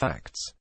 Facts.